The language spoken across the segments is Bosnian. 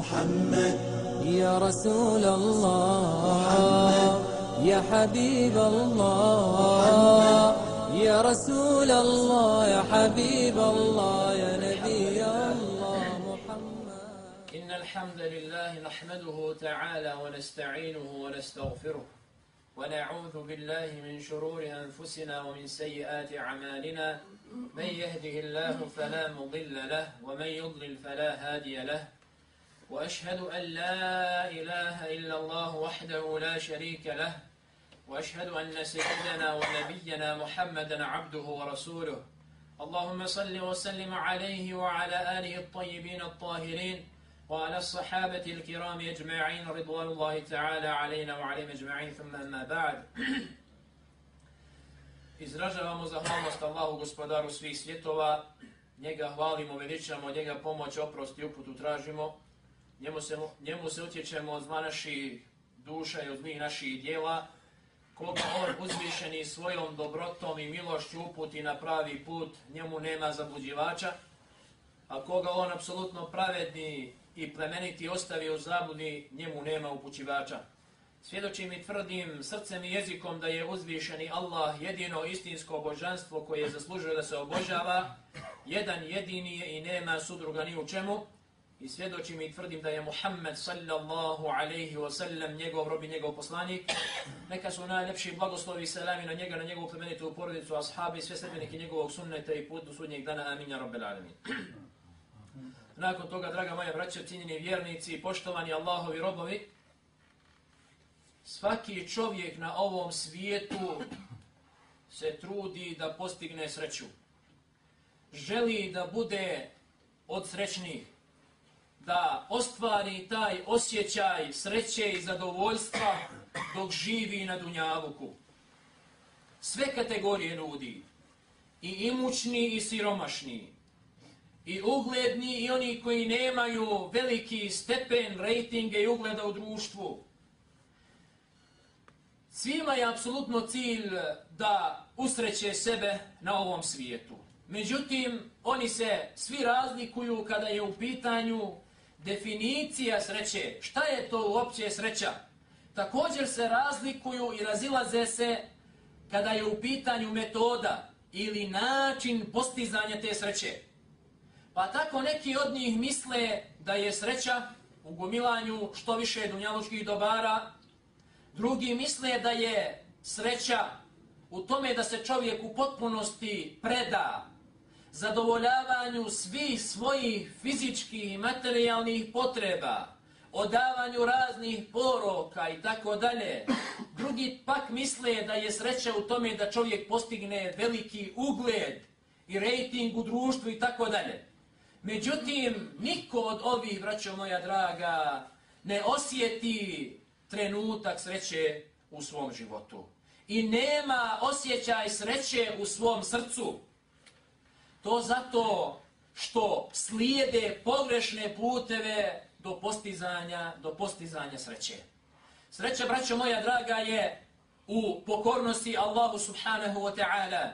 محمد. يا رسول الله يا حبيب الله يا رسول الله يا حبيب الله يا نبي الله محمد. إن الحمد لله نحمده تعالى ونستعينه ونستغفره ونعوذ بالله من شرور أنفسنا ومن سيئات أعمالنا. من يهده الله فلا مضل له ومن يضلل فلا هادي له. وأشهد أن لا إله إلا الله وحده لا شريك له وأشهد أن سيدنا ونبينا محمدا عبده ورسوله. اللهم صل وسلم عليه وعلى آله الطيبين الطاهرين وعلى الصحابة الكرام أجمعين. رضوان الله تعالى علينا وعليهم أجمعين. ثم أما بعد Izražavamo zahvalnost Allahu gospodaru svih svjetova, njega hvalimo, veličamo, njega pomoć, oprost i uputu tražimo, njemu se, njemu se utječemo od zla naših duša i od zlih naših dijela, koga on uzvišeni svojom dobrotom i milošću uputi na pravi put, njemu nema zabuđivača, a koga on apsolutno pravedni i plemeniti ostavi u zabudi, njemu nema upućivača. Svjedočim i tvrdim srcem i jezikom da je uzvišeni Allah jedino istinsko božanstvo koje zaslužuje da se obožava, jedan jedini je i nema sudruga ni u čemu, i svjedočim i tvrdim da je Muhammed sallallahu alaihi wa sallam njegov rob i njegov poslanik. Neka su najlepši blagoslovi i salami na njega, na njegovu plemenitu porodicu, ashabi i sve sredbenike njegovog sunneta i put do sudnjeg dana. Amin, ja rabbel alamin. Nakon toga, draga moja braća, cijenjeni vjernici i poštovani Allahovi robovi, svaki čovjek na ovom svijetu se trudi da postigne sreću. Želi da bude od srećnih, da ostvari taj osjećaj sreće i zadovoljstva dok živi na Dunjavuku. Sve kategorije ljudi, i imućni i siromašni, i ugledni i oni koji nemaju veliki stepen rejtinga i ugleda u društvu. Svima je apsolutno cilj da usreće sebe na ovom svijetu. Međutim, oni se svi razlikuju kada je u pitanju definicija sreće. Šta je to uopće sreća? Također se razlikuju i razilaze se kada je u pitanju metoda ili način postizanja te sreće. Pa tako neki od njih misle da je sreća u gomilanju što više dunjalučkih dobara, drugi misle da je sreća u tome da se čovjek u potpunosti preda zadovoljavanju svih svojih fizičkih i materijalnih potreba, odavanju raznih poroka i tako dalje. Drugi pak misle da je sreća u tome da čovjek postigne veliki ugled i rejting u društvu i tako dalje. Međutim, niko od ovih, braćo moja draga, ne osjeti trenutak sreće u svom životu. I nema osjećaj sreće u svom srcu. To zato što slijede pogrešne puteve do postizanja, do postizanja sreće. Sreća, braćo moja draga, je u pokornosti Allahu subhanahu wa ta'ala,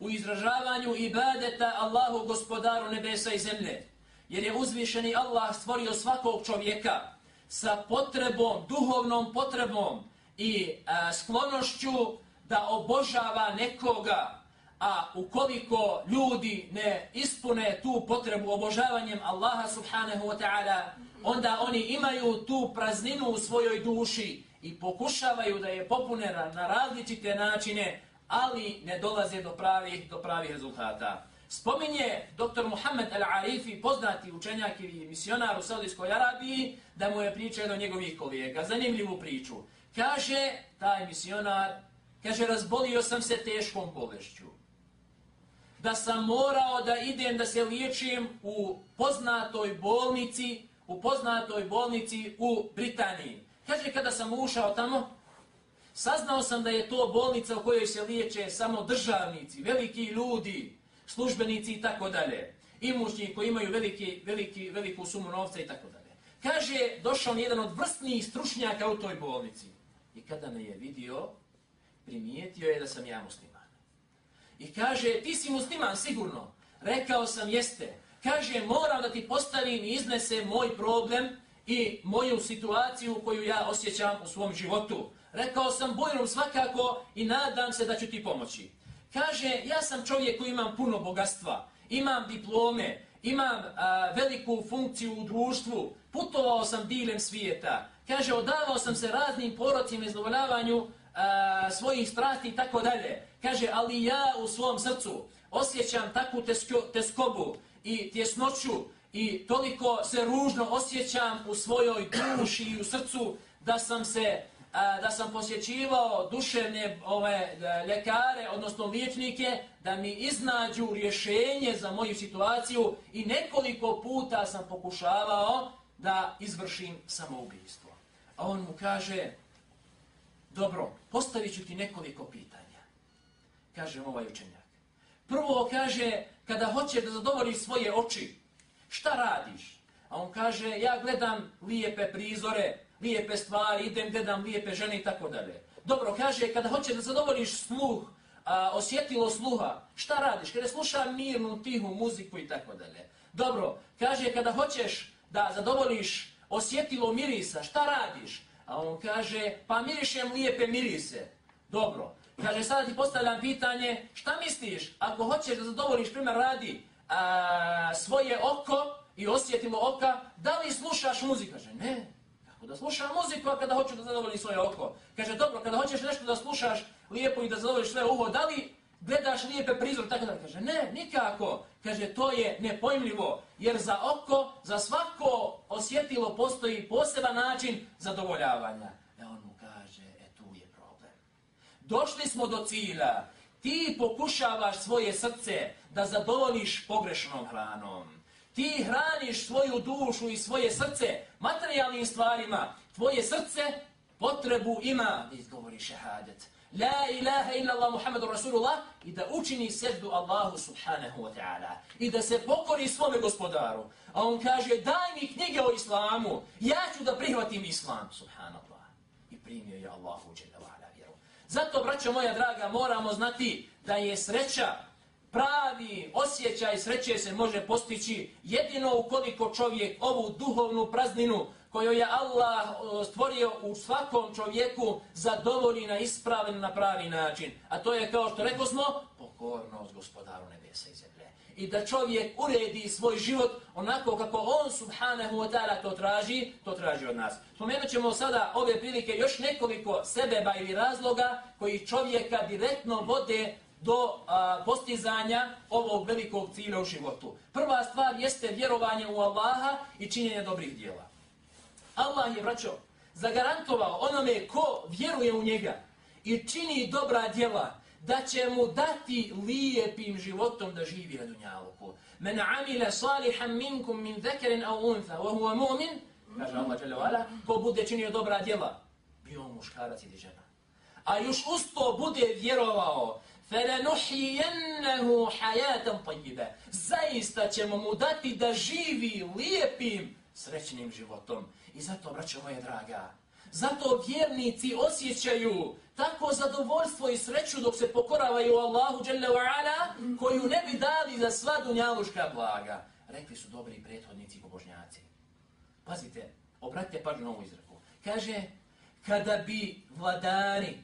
u izražavanju ibadeta Allahu gospodaru nebesa i zemlje. Jer je uzvišeni Allah stvorio svakog čovjeka sa potrebom, duhovnom potrebom i a, sklonošću da obožava nekoga, a ukoliko ljudi ne ispune tu potrebu obožavanjem Allaha subhanahu wa ta'ala, onda oni imaju tu prazninu u svojoj duši i pokušavaju da je popune na različite načine, ali ne dolaze do pravih, do pravih rezultata. Spominje dr. Muhammed Al-Arifi, poznati učenjak i misionar u Saudijskoj Arabiji, da mu je pričao jedno njegovih kolijega, zanimljivu priču. Kaže, taj misionar, kaže, razbolio sam se teškom bolešću da sam morao da idem da se liječim u poznatoj bolnici, u poznatoj bolnici u Britaniji. Kaže, kada sam ušao tamo, saznao sam da je to bolnica u kojoj se liječe samo državnici, veliki ljudi, službenici i tako dalje. Imućni koji imaju veliki, veliki, veliku sumu novca i tako dalje. Kaže, došao jedan od vrstnijih stručnjaka u toj bolnici. I kada me je vidio, primijetio je da sam ja musliman. I kaže, ti si musliman sigurno. Rekao sam, jeste. Kaže, moram da ti postavim i iznese moj problem i moju situaciju koju ja osjećam u svom životu. Rekao sam bojnom svakako i nadam se da ću ti pomoći. Kaže, ja sam čovjek koji imam puno bogatstva, imam diplome, imam a, veliku funkciju u društvu, putovao sam dilem svijeta. Kaže, odavao sam se raznim porocima i zadovoljavanju svojih strasti i tako dalje. Kaže, ali ja u svom srcu osjećam takvu tesko, teskobu i tjesnoću i toliko se ružno osjećam u svojoj duši i u srcu da sam se da sam posjećivao duševne ove e, ljekare, odnosno liječnike, da mi iznađu rješenje za moju situaciju i nekoliko puta sam pokušavao da izvršim samoubistvo. A on mu kaže, dobro, postavit ću ti nekoliko pitanja. Kaže ovaj učenjak. Prvo kaže, kada hoćeš da zadovoljiš svoje oči, šta radiš? A on kaže, ja gledam lijepe prizore, lijepe stvari, idem, gledam lijepe žene i tako dalje. Dobro, kaže, kada hoćeš da zadovoljiš sluh, a, osjetilo sluha, šta radiš? Kada sluša mirnu, tihu muziku i tako dalje. Dobro, kaže, kada hoćeš da zadovoljiš osjetilo mirisa, šta radiš? A on kaže, pa mirišem lijepe mirise. Dobro. Kaže, sada ti postavljam pitanje, šta misliš, ako hoćeš da zadovoljiš, primjer radi, a, svoje oko i osjetimo oka, da li slušaš muziku? Kaže, ne. Kako da slušam muziku, a kada hoću da zadovoljim svoje oko? Kaže, dobro, kada hoćeš nešto da slušaš lijepo i da zadovoljiš svoje uho, da li gledaš lijepe prizor, tako da kaže, ne, nikako. Kaže, to je nepojmljivo, jer za oko, za svako osjetilo postoji poseban način zadovoljavanja. E on mu kaže, e tu je problem. Došli smo do cilja, ti pokušavaš svoje srce da zadovoljiš pogrešnom hranom. Ti hraniš svoju dušu i svoje srce materijalnim stvarima. Tvoje srce potrebu ima izgovori šehadet. La ilaha illa Allah Muhammedu Rasulullah i da učini sedu Allahu subhanahu wa ta'ala i da se pokori svome gospodaru. A on kaže daj mi knjige o islamu, ja ću da prihvatim islam, subhanallah. I primio je Allahu jalla. Zato, braćo moja draga, moramo znati da je sreća pravi osjećaj sreće se može postići jedino ukoliko čovjek ovu duhovnu prazninu koju je Allah stvorio u svakom čovjeku zadovolji na ispraven na pravi način. A to je kao što rekao smo, pokornost gospodaru nebesa i zemlje. I da čovjek uredi svoj život onako kako on subhanahu wa ta'ala to traži, to traži od nas. Spomenut ćemo sada ove prilike još nekoliko sebeba ili razloga koji čovjeka direktno vode do a, postizanja ovog velikog cilja u životu. Prva stvar jeste vjerovanje u Allaha i činjenje dobrih dijela. Allah je, braćo, zagarantovao onome ko vjeruje u njega i čini dobra djela, da će mu dati lijepim životom da živi na dunjaluku. Men amile salihan minkum min zekerin au untha, wa huwa mu'min, kaže Allah jale wala, ko bude činio dobra djela, bio muškarac ili žena. A još usto bude vjerovao, فَلَنُحْيَنَّهُ حَيَاتًا طَيِّبًا Zaista ćemo mu dati da živi lijepim, srećnim životom. I zato, braćo moje draga, zato vjernici osjećaju tako zadovoljstvo i sreću dok se pokoravaju Allahu dželle wa Ala, koju ne bi dali za sva dunjaluška blaga. Rekli su dobri prethodnici i pobožnjaci. Pazite, obratite pažnju na ovu izreku. Kaže, kada bi vladari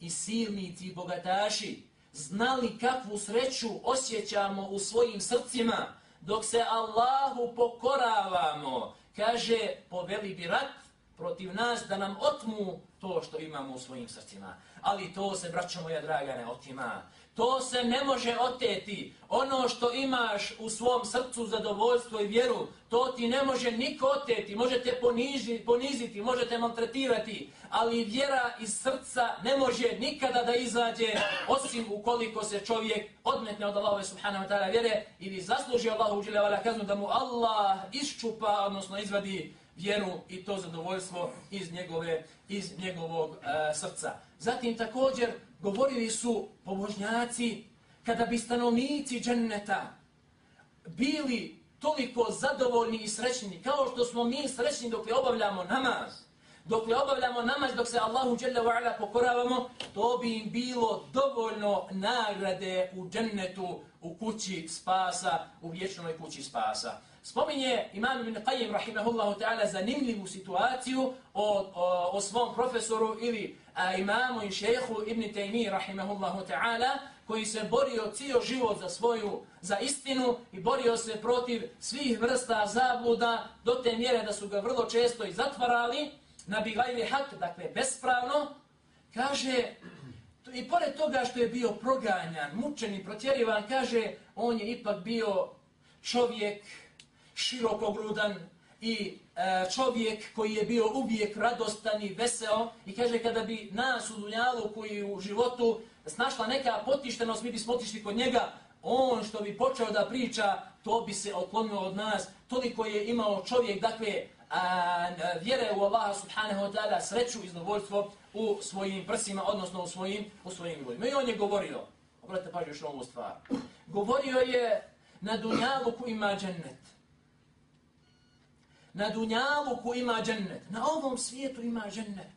i silnici i bogataši znali kakvu sreću osjećamo u svojim srcima dok se Allahu pokoravamo, kaže, poveli bi rat protiv nas da nam otmu to što imamo u svojim srcima. Ali to se, braćo moja draga, ne otima. To se ne može oteti. Ono što imaš u svom srcu zadovoljstvo i vjeru, to ti ne može niko oteti. Možete poniži, poniziti, možete maltretirati, ali vjera iz srca ne može nikada da izađe, osim ukoliko se čovjek odmetne od Allahove subhanahu wa ta'ala vjere ili zasluži Allahu uđile kaznu da mu Allah iščupa, odnosno izvadi vjeru i to zadovoljstvo iz njegove iz njegovog e, srca. Zatim također govorili su pobožnjaci kada bi stanovnici dženneta bili toliko zadovoljni i srećni kao što smo mi srećni dok li obavljamo namaz. Dok li obavljamo namaz, dok se Allahu dželle wa ala pokoravamo, to bi im bilo dovoljno nagrade u džennetu, u kući spasa, u vječnoj kući spasa. Spominje Imam Ibn Qayyim rahimahullahu ta'ala zanimljivu situaciju o, o, o svom profesoru ili a, imamu i šehu Ibn Taymi rahimahullahu ta'ala koji se borio cijel život za svoju, za istinu i borio se protiv svih vrsta zabluda do te mjere da su ga vrlo često i zatvarali na bigajli hak, dakle bespravno, kaže, i pored toga što je bio proganjan, mučen i protjerivan, kaže, on je ipak bio čovjek širokogrudan i e, čovjek koji je bio uvijek radostan i veseo i kaže kada bi nas u Dunjalu koji u životu snašla neka potištenost, mi bismo otišli kod njega, on što bi počeo da priča, to bi se otklonilo od nas. Toliko je imao čovjek, dakle, a, vjere u Allaha subhanahu wa ta'ala, sreću i zadovoljstvo u svojim prsima, odnosno u svojim, u svojim ljudima. I on je govorio, obratite pažnju još na ovu stvar, govorio je na dunjalu ima džennet. Na dunjalu ko ima džennet. Na ovom svijetu ima džennet.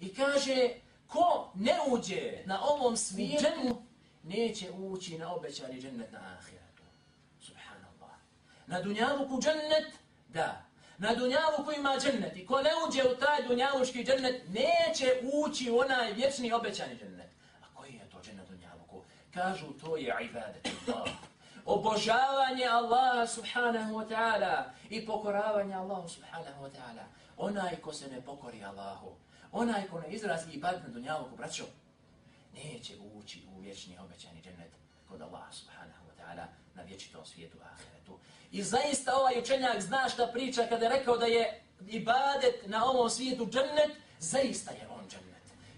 I kaže, ko ne uđe na ovom svijetu, neće ući na obećani džennet na ahiratu. Subhanallah. Na dunjaluku džennet, da. Na dunjaluku ima džennet. I ko ne uđe u taj dunjaluški džennet, neće ući u onaj vječni obećani džennet. A koji je to džennet dunjaluku? Kažu, to je ibadet Allah. Obožavanje Allaha subhanahu wa ta'ala i pokoravanje Allahu subhanahu wa ta'ala. Onaj ko se ne pokori Allahu, onaj ko ne izrazi ibadet na dunjaluku, braćo, neće ući u vječni obećani džennet kod Allaha subhanahu wa ta'ala na vječitom svijetu ahiretu. I zaista ovaj učenjak zna šta priča kada je rekao da je ibadet na ovom svijetu džennet, zaista je on.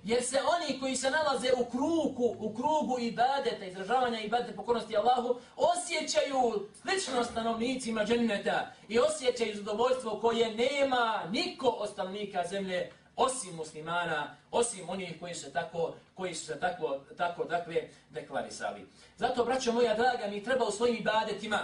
Jer se oni koji se nalaze u krugu, u krugu ibadeta, izražavanja ibadeta pokornosti Allahu, osjećaju slično stanovnicima dženneta i osjećaju zadovoljstvo koje nema niko od stanovnika zemlje osim muslimana, osim onih koji se tako, koji su se tako, tako dakle, deklarisali. Zato, braćo moja draga, mi treba u svojim ibadetima,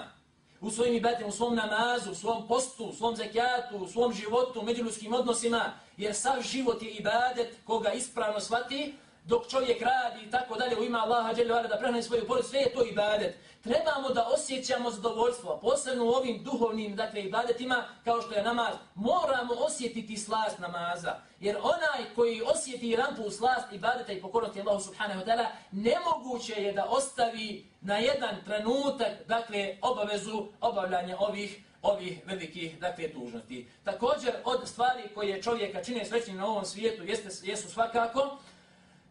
u svojim ibadetima, u svom namazu, u svom postu, u svom zekijatu, u svom životu, u međuljuskim odnosima, jer sav život je ibadet koga ispravno shvati, dok čovjek radi i tako dalje u ima Allaha da prehrani svoju porodicu, sve je to ibadet. Trebamo da osjećamo zadovoljstvo, posebno u ovim duhovnim dakle ibadetima kao što je namaz. Moramo osjetiti slast namaza, jer onaj koji osjeti rampu slast ibadeta i pokornosti Allahu subhanahu wa taala nemoguće je da ostavi na jedan trenutak dakle obavezu obavljanja ovih ovih velikih dakle dužnosti. Također od stvari koje čovjeka čine srećnim na ovom svijetu jeste jesu svakako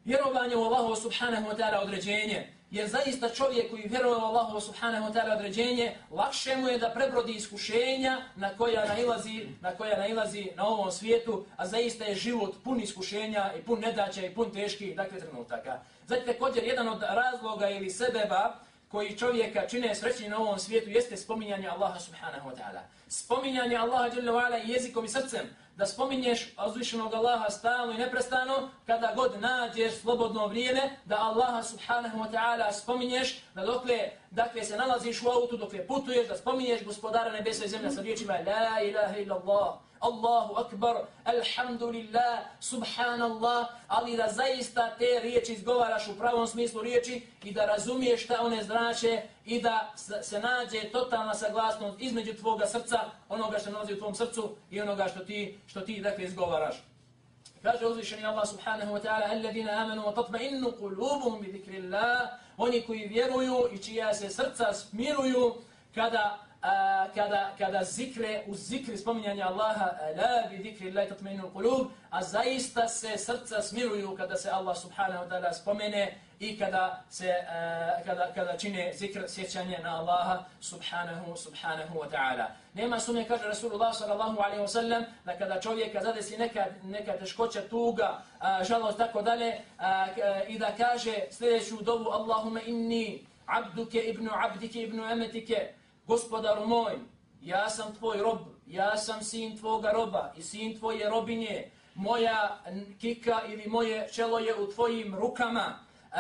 vjerovanje u Allahu subhanahu wa ta'ala određenje. Jer zaista čovjek koji vjeruje u Allahu subhanahu wa ta'ala određenje, lakše mu je da prebrodi iskušenja na koja nailazi, na koja nailazi na ovom svijetu, a zaista je život pun iskušenja i pun nedaća i pun teških dakle, trenutaka. Zatim također jedan od razloga ili sebeba koji čovjeka čine srećni na ovom svijetu jeste spominjanje Allaha subhanahu wa ta'ala. Spominjanje Allaha dželle jezikom i srcem. Da spominješ uzvišenog Allaha stalno i neprestano, kada god nađeš slobodno vrijeme, da Allaha subhanahu wa ta'ala spominješ, da dokle, dakle se nalaziš u autu, dokle putuješ, da spominješ gospodara nebesa i zemlja sa riječima La ilaha illallah, Allahu akbar, alhamdulillah, subhanallah, ali da zaista te riječi izgovaraš u pravom smislu riječi i da razumiješ šta one znače i da se nađe totalna saglasnost između tvoga srca, onoga što nalazi u tvom srcu i onoga što ti, što ti dakle izgovaraš. Kaže uzvišeni Allah subhanahu wa ta'ala Alladina amanu wa tatma'innu qulubuhum bi zikrillah Oni koji vjeruju i čija se srca smiruju kada a, kada, kada zikre, u zikri spominjanja Allaha, la bi zikri Allah tatmainu kulub, a zaista se srca smiruju kada se Allah subhanahu wa ta'ala spomene i kada se a, kada, kada čine zikr sjećanje na Allaha subhanahu subhanahu wa ta'ala. Nema sumnje, kaže Rasulullah sallallahu alaihi wa sallam, da kada čovjeka zadesi neka, neka teškoća, tuga, a, žalost, tako dalje, a, i da kaže sljedeću dobu Allahumma inni abduke ibnu abdike ibnu emetike, gospodaru moj, ja sam tvoj rob, ja sam sin tvoga roba i sin tvoje robinje, moja kika ili moje čelo je u tvojim rukama, e,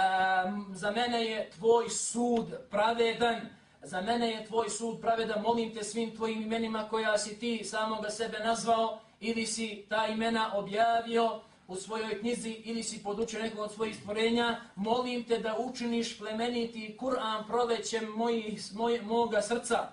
za mene je tvoj sud pravedan, za mene je tvoj sud pravedan, molim te svim tvojim imenima koja si ti samoga sebe nazvao ili si ta imena objavio, u svojoj knjizi ili si podučio nekog od svojih stvorenja, molim te da učiniš plemeniti Kur'an prolećem mojih, moj, moga srca.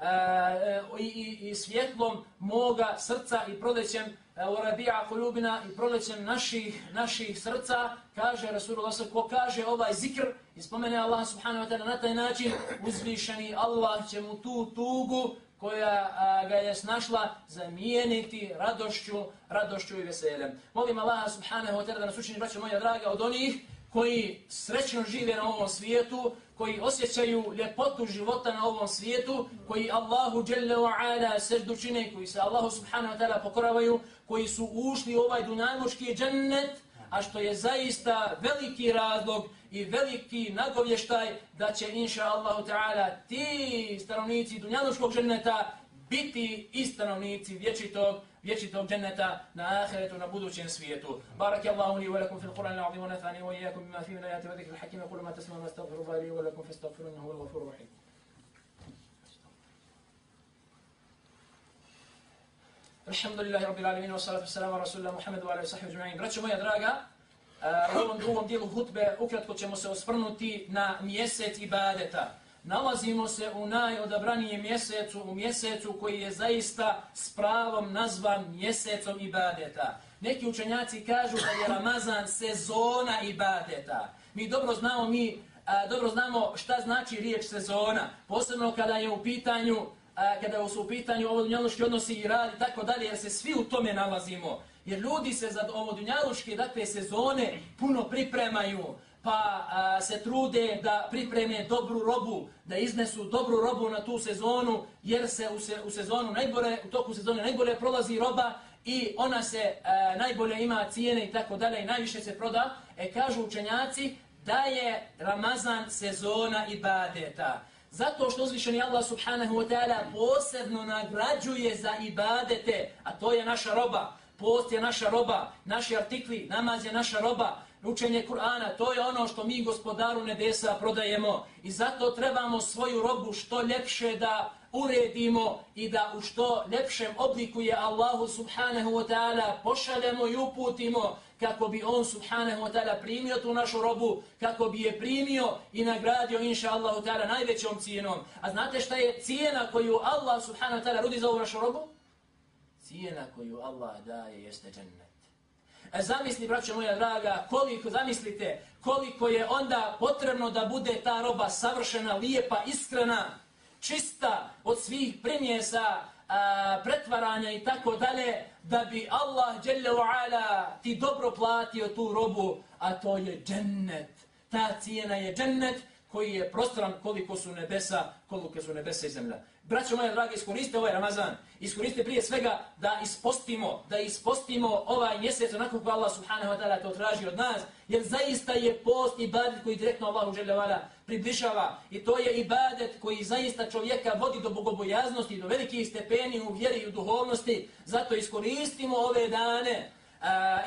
E, e, i, i, i svjetlom moga srca i prolećem e, u rabija koljubina i prolećem naših, naših srca, kaže Rasulullah ko kaže ovaj zikr i spomene Allah subhanahu wa ta'ala na taj način, uzvišeni Allah će mu tu tugu koja a, ga je snašla zamijeniti radošću, radošću i veseljem. Molim Allah subhanahu wa ta'ala da nas učini, braće moja draga, od onih koji srećno žive na ovom svijetu, koji osjećaju ljepotu života na ovom svijetu, koji Allahu dželle wa ala čine, koji se Allahu subhanahu wa ta'ala pokoravaju, koji su ušli u ovaj dunajmoški džennet, a što je zaista veliki razlog i veliki nagovještaj da će inša Allahu ta'ala ti stanovnici dunjanoškog ženeta biti i stanovnici vječitog, vječitog dženneta na ahiretu, na budućem svijetu. Barak Allahu li wa fil Qur'an al-azim wa nafani wa iyyakum bima fihi min ayati wa dhikril hakim qul ma tasma'un astaghfirullaha li wa lakum fastaghfiruhu innahu huwal ghafurur rahim. Alhamdulillahi rabbil alamin wa salatu wassalamu ala rasulillah Muhammadu wa alihi wa sahbihi ajma'in. Braćo moja draga, E, u ovom drugom dijelu hutbe ukratko ćemo se osvrnuti na mjesec ibadeta. Nalazimo se u najodabranijem mjesecu, u mjesecu koji je zaista s pravom nazvan mjesecom ibadeta. Neki učenjaci kažu da je Ramazan sezona ibadeta. Mi dobro znamo, mi a, dobro znamo šta znači riječ sezona, posebno kada je u pitanju a, kada su u pitanju ovo dunjaluški odnosi i rad i tako dalje, jer se svi u tome nalazimo. Jer ljudi se za ovo dunjaluške dakle, sezone puno pripremaju, pa a, se trude da pripreme dobru robu, da iznesu dobru robu na tu sezonu, jer se u, se, u sezonu najbolje, u toku sezone najbolje prolazi roba i ona se a, najbolje ima cijene i tako dalje i najviše se proda. E kažu učenjaci da je Ramazan sezona ibadeta. Zato što uzvišeni Allah subhanahu wa ta'ala posebno nagrađuje za ibadete, a to je naša roba. Post je naša roba, naši artikli, namaz je naša roba, učenje Kur'ana, to je ono što mi gospodaru nebesa prodajemo. I zato trebamo svoju robu što ljepše da uredimo i da u što ljepšem obliku je Allahu subhanahu wa ta'ala pošaljemo i uputimo kako bi on subhanahu wa ta'ala primio tu našu robu, kako bi je primio i nagradio inša Allahu ta'ala najvećom cijenom. A znate šta je cijena koju Allah subhanahu wa ta'ala rudi za ovu našu robu? Cijena koju Allah daje jeste džennet. E zamisli, braćo moja draga, koliko, zamislite, koliko je onda potrebno da bude ta roba savršena, lijepa, iskrena, čista od svih primjesa, a, pretvaranja i tako dalje, da bi Allah ala, ti dobro platio tu robu, a to je džennet. Ta cijena je džennet koji je prostoran koliko su nebesa, koliko su nebesa i zemlja. Braćo moja dragi, iskoriste ovaj Ramazan. Iskoriste prije svega da ispostimo, da ispostimo ovaj mjesec onako kako Allah subhanahu wa ta'ala to traži od nas. Jer zaista je post ibadet koji direktno Allahu želevala približava. I to je ibadet koji zaista čovjeka vodi do bogobojaznosti, do velikih stepeni u vjeri i u duhovnosti. Zato iskoristimo ove dane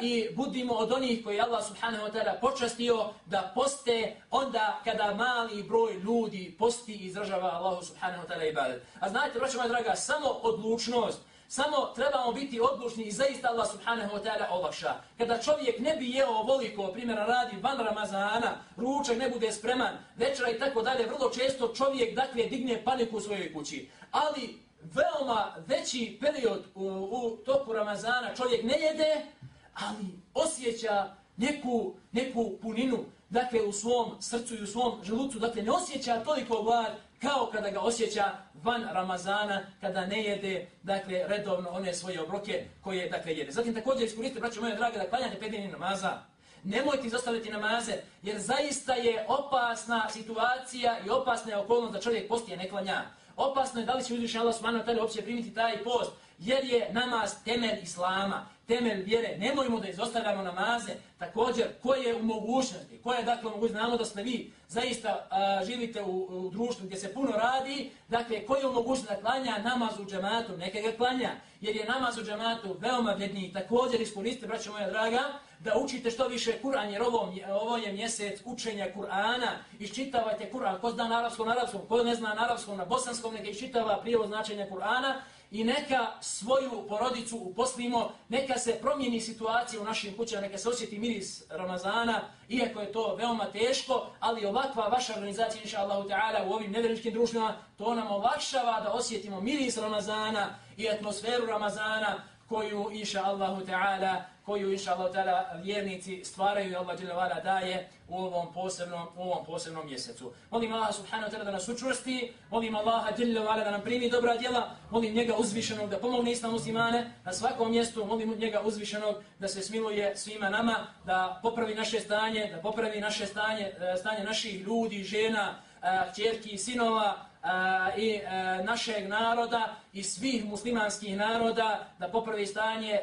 i budimo od onih koji Allah subhanahu wa ta'ala počastio da poste onda kada mali broj ljudi posti i izražava Allahu subhanahu wa ta'ala ibadet. A znate, braćo moja draga, samo odlučnost, samo trebamo biti odlučni i zaista Allah subhanahu wa ta'ala olakša. Kada čovjek ne bi jeo ovoliko, primjera radi van Ramazana, ručak ne bude spreman, večera i tako dalje, vrlo često čovjek dakle digne paniku u svojoj kući. Ali veoma veći period u, u toku Ramazana čovjek ne jede, ali osjeća neku, neku puninu, dakle u svom srcu i u svom želucu, dakle ne osjeća toliko glad kao kada ga osjeća van Ramazana, kada ne jede, dakle, redovno one svoje obroke koje, dakle, jede. Zatim također iskoristite, braćo moje drage, da klanjate pedini namaza. Nemojte izostaviti namaze, jer zaista je opasna situacija i opasna je okolnost da čovjek postije ne klanja. Opasno je da li će uzvišnji Allah subhanahu wa ta'ala uopće primiti taj post, jer je namaz temelj Islama temelj vjere, nemojmo da izostavljamo namaze, također, ko je u mogućnosti, ko je dakle mogućnosti, znamo da ste vi zaista a, živite u, u društvu gdje se puno radi, dakle, ko je u mogućnosti da klanja namaz u džematu, neke ga klanja, jer je namaz u džematu veoma vjedniji, također iskoristite, braćo moja draga, da učite što više Kur'an, jer ovo, ovo je mjesec učenja Kur'ana, iščitavajte Kur'an, ko zna na arapskom, na arapskom, ko ne zna na arapskom, na bosanskom, neka iščitava prijevo značenja Kur'ana, i neka svoju porodicu uposlimo, neka se promijeni situacija u našim kućama, neka se osjeti miris Ramazana, iako je to veoma teško, ali ovakva vaša organizacija, inša Allahu Teala, u ovim nevjeričkim društvima, to nam olakšava da osjetimo miris Ramazana i atmosferu Ramazana, koju inša Allahu Teala koju inša Allah ta'ala vjernici stvaraju i Allah dželevala daje u ovom posebnom, u ovom posebnom mjesecu. Molim Allah subhanahu ta'ala da nas učvrsti, molim Allaha dželevala da nam primi dobra djela, molim njega uzvišenog da pomogne islam muslimane na svakom mjestu, molim njega uzvišenog da se smiluje svima nama, da popravi naše stanje, da popravi naše stanje, e, stanje naših ljudi, žena, e, čerki i sinova, i e, našeg naroda i svih muslimanskih naroda da popravi stanje e,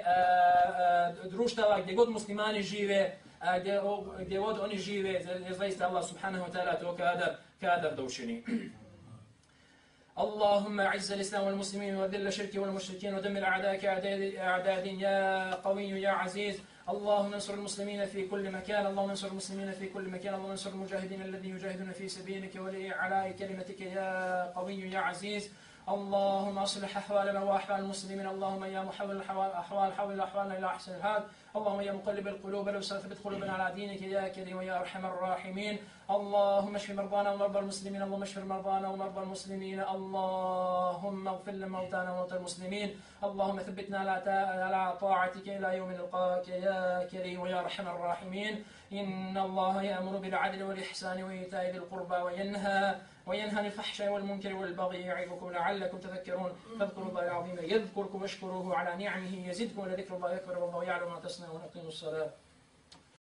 e, društava gdje god muslimani žive, gdje, gdje god oni žive, jer zaista Allah subhanahu wa ta'ala to kadar, kadar da učini. اللهم اعز الاسلام والمسلمين وذل الشرك والمشركين ودمر اعداءك اعداء يا قوي يا عزيز اللهم انصر المسلمين في كل مكان اللهم انصر المسلمين في كل مكان اللهم انصر المجاهدين الذين يجاهدون في سبيلك ولإعلاء كلمتك يا قوي يا عزيز. اللهم اصلح أحوالنا وأحوال المسلمين. اللهم يا محول الاحوال حول احوالنا إلى أحسن الحال. اللهم يا مقلب القلوب لو ثبت قلوبنا على دينك يا كريم ويا أرحم الراحمين. اللهم اشف مرضانا ومرضى المسلمين. اللهم اشف مرضانا ومرضى المسلمين. اللهم اغفر لموتانا وموتى المسلمين. اللهم ثبتنا على طاعتك إلى يوم نلقاك يا كريم ويا أرحم الراحمين. إن الله يأمر بالعدل والإحسان وإيتاء ذي القربى وينهى وينهى عن الفحشاء والمنكر والبغي يعظكم لعلكم تذكرون. فاذكروا الله العظيم يذكركم واشكروه على نعمه يزدكم ولذكر الله أكبر والله يعلم ما تصنعون اقيموا الصلاة.